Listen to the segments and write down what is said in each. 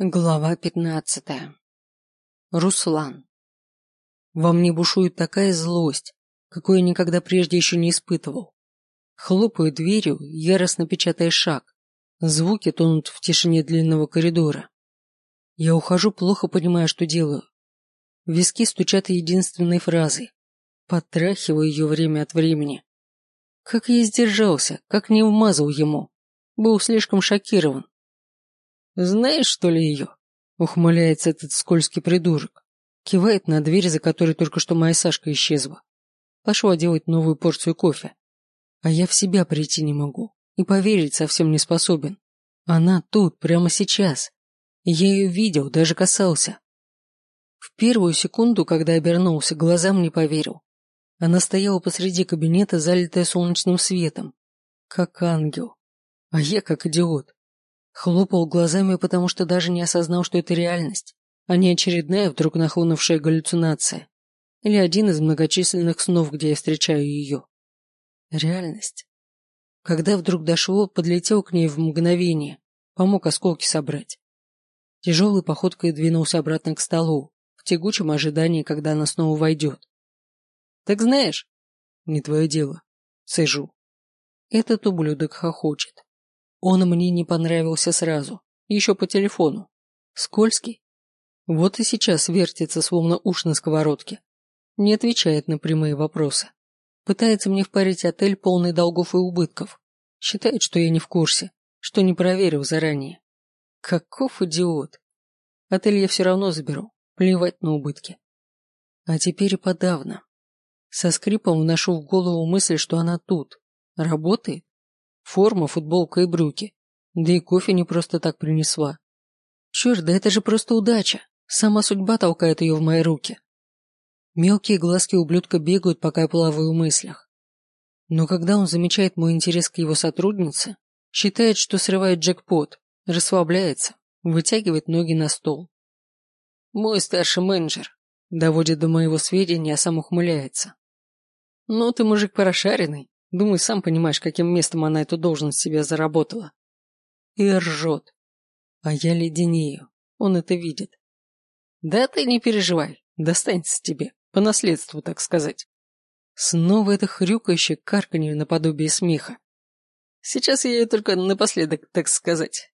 Глава пятнадцатая. Руслан. Во мне бушует такая злость, какой я никогда прежде еще не испытывал. Хлопаю дверью, яростно печатая шаг. Звуки тонут в тишине длинного коридора. Я ухожу, плохо понимая, что делаю. Виски стучат единственной фразой. Подтрахиваю ее время от времени. Как я сдержался, как не вмазал ему. Был слишком шокирован. «Знаешь, что ли, ее?» — ухмыляется этот скользкий придурок. Кивает на дверь, за которой только что моя Сашка исчезла. Пошла делать новую порцию кофе. А я в себя прийти не могу и поверить совсем не способен. Она тут, прямо сейчас. Я ее видел, даже касался. В первую секунду, когда обернулся, глазам не поверил. Она стояла посреди кабинета, залитая солнечным светом. Как ангел. А я как идиот. Хлопал глазами, потому что даже не осознал, что это реальность, а не очередная вдруг нахлынувшая галлюцинация. Или один из многочисленных снов, где я встречаю ее. Реальность. Когда вдруг дошло, подлетел к ней в мгновение, помог осколки собрать. Тяжелой походкой двинулся обратно к столу, в тягучем ожидании, когда она снова войдет. «Так знаешь?» «Не твое дело». Сижу. Этот ублюдок хохочет. Он мне не понравился сразу, еще по телефону. Скользкий. Вот и сейчас вертится, словно уж на сковородке. Не отвечает на прямые вопросы. Пытается мне впарить отель, полный долгов и убытков. Считает, что я не в курсе, что не проверил заранее. Каков идиот. Отель я все равно заберу, плевать на убытки. А теперь и подавно. Со скрипом вношу в голову мысль, что она тут. Работает Форма, футболка и брюки. Да и кофе не просто так принесла. Черт, да это же просто удача. Сама судьба толкает ее в мои руки. Мелкие глазки ублюдка бегают, пока я плаваю в мыслях. Но когда он замечает мой интерес к его сотруднице, считает, что срывает джекпот, расслабляется, вытягивает ноги на стол. Мой старший менеджер доводит до моего сведения, а сам ухмыляется. Ну ты мужик прошаренный, Думаю, сам понимаешь, каким местом она эту должность себе заработала. И ржет. А я леденею. Он это видит. Да ты не переживай, достанется тебе, по наследству, так сказать. Снова это хрюкающее карканье наподобие смеха. Сейчас я ее только напоследок, так сказать.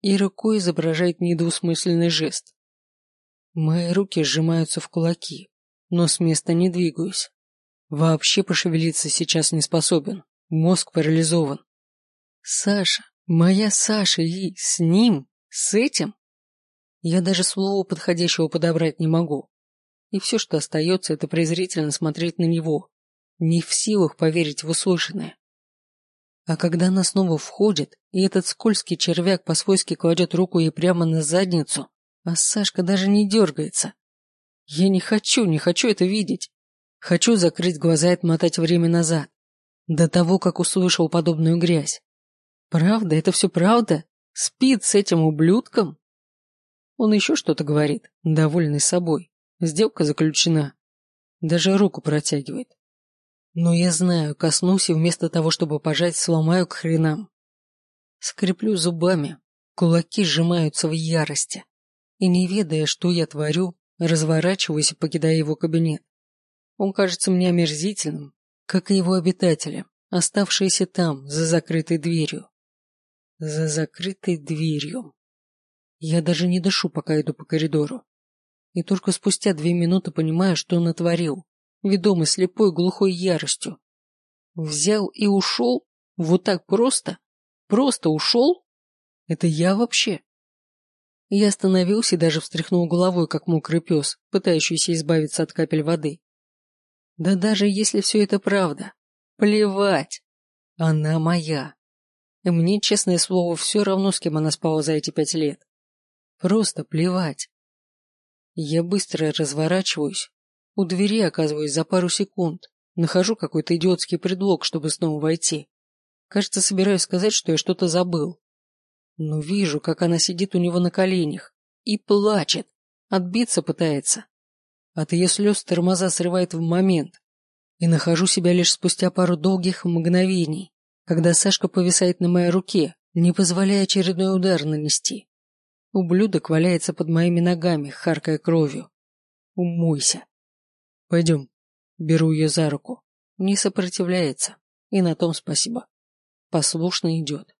И рукой изображает недвусмысленный жест. Мои руки сжимаются в кулаки, но с места не двигаюсь. Вообще пошевелиться сейчас не способен. Мозг парализован. Саша, моя Саша, и с ним, с этим? Я даже слова подходящего подобрать не могу. И все, что остается, это презрительно смотреть на него. Не в силах поверить в услышанное. А когда она снова входит, и этот скользкий червяк по-свойски кладет руку ей прямо на задницу, а Сашка даже не дергается. Я не хочу, не хочу это видеть. Хочу закрыть глаза и отмотать время назад, до того, как услышал подобную грязь. Правда, это все правда? Спит с этим ублюдком? Он еще что-то говорит, довольный собой. Сделка заключена. Даже руку протягивает. Но я знаю, коснусь и вместо того, чтобы пожать, сломаю к хренам. Скреплю зубами, кулаки сжимаются в ярости. И не ведая, что я творю, разворачиваюсь и покидаю его кабинет. Он кажется мне омерзительным, как и его обитатели, оставшиеся там, за закрытой дверью. За закрытой дверью. Я даже не дышу, пока иду по коридору. И только спустя две минуты понимаю, что он натворил, ведомый слепой глухой яростью. Взял и ушел? Вот так просто? Просто ушел? Это я вообще? Я остановился и даже встряхнул головой, как мокрый пес, пытающийся избавиться от капель воды. Да даже если все это правда, плевать. Она моя. И мне, честное слово, все равно, с кем она спала за эти пять лет. Просто плевать. Я быстро разворачиваюсь. У двери оказываюсь за пару секунд. Нахожу какой-то идиотский предлог, чтобы снова войти. Кажется, собираюсь сказать, что я что-то забыл. Но вижу, как она сидит у него на коленях и плачет. Отбиться пытается. А От ее слез тормоза срывает в момент. И нахожу себя лишь спустя пару долгих мгновений, когда Сашка повисает на моей руке, не позволяя очередной удар нанести. Ублюдок валяется под моими ногами, харкая кровью. Умойся. Пойдем. Беру ее за руку. Не сопротивляется. И на том спасибо. Послушно идет.